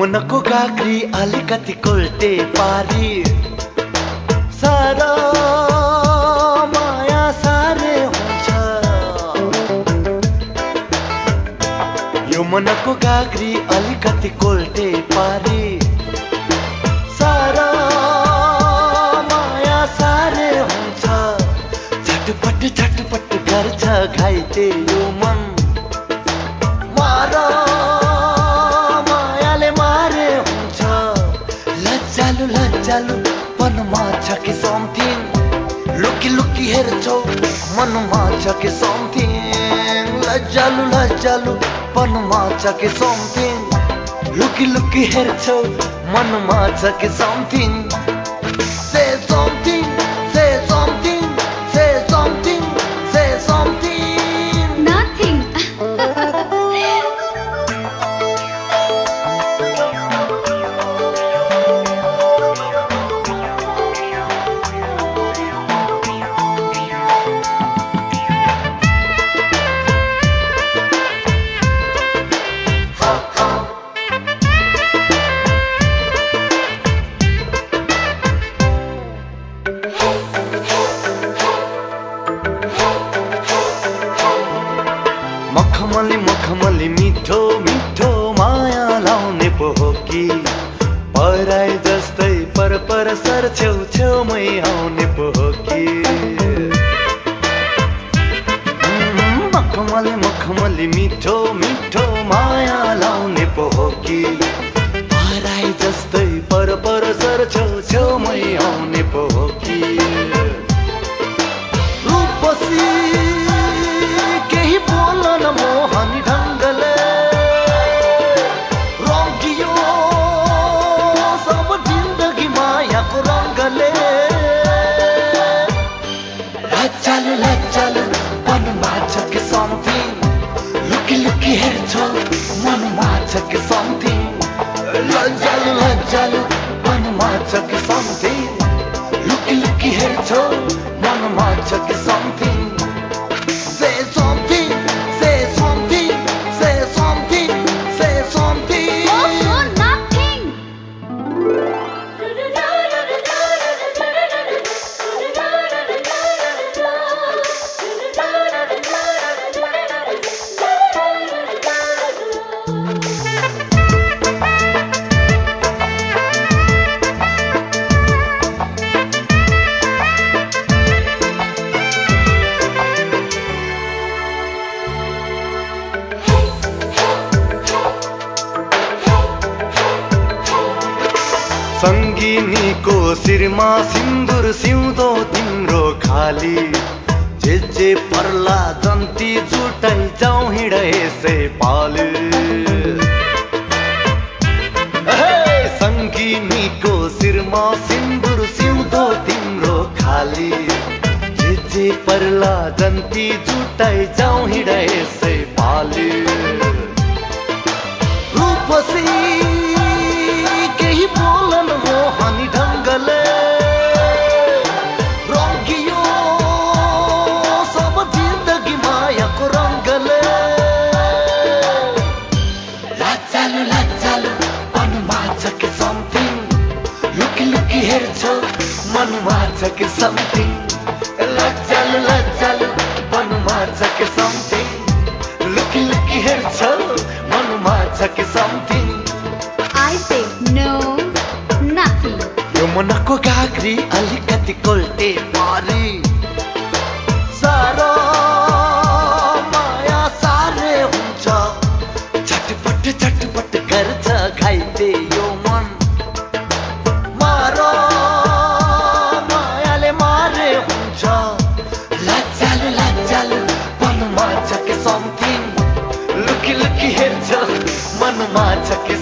मुनको गाग्री अलिकति कोल्टे पारी। सारा माया सारे हुन्छ। यो मुनको गाग्री अलिकति कोल्टे पारी। सारा माया सारे हुन्छ। झटपट झटपट गर्छ घाइते यो मन। मार पनमा छ कि समथिङ लुकी लुकी हेर्छौ मनमा छ कि समथिङ लज्जालु लज्जालु पनमा छ कि समथिङ लुकी लुकी हेर्छौ मनमा छ कि something Say something, say something, say something, say something. कि पराई जस्तै पर पर सर छेउ छेउमै आउने पो हो कि मखमली मखमली मिठो मिठो माया लाउने पो हो कि। पराई जस्तै पर पर सर छेउ छेउमै आउने पो हो कि। हेर्छौ मनमा छ कि समथिङ लज्जालु लज्जालु मनमा छ कि समथिङ लुकी लुकी हेर्छौ मनमा छ कि सङ्गिनीको शिरमा सिन्दुर सिउँदो तिम्रो खाली। जे जे पर्ला जन्ती जुटाइ जाउँ हिँड यसै पालु। सङ्गिनीको शिरमा सिन्दुर सिउँदो तिम्रो खाली। जे जे पर्ला जन्ती जुटाइ जाउँ हिँड यसै पालु। रूपसी हेर्छौ मनमा छ कि समथिङ लज्जालु लज्जालु मनमा छ कि समथिङ लुकी लुकी हेर्छौ मनमा छ कि something I say no, nothing. यो मनको गाग्री अलिकति कोल्टे पारी मां छके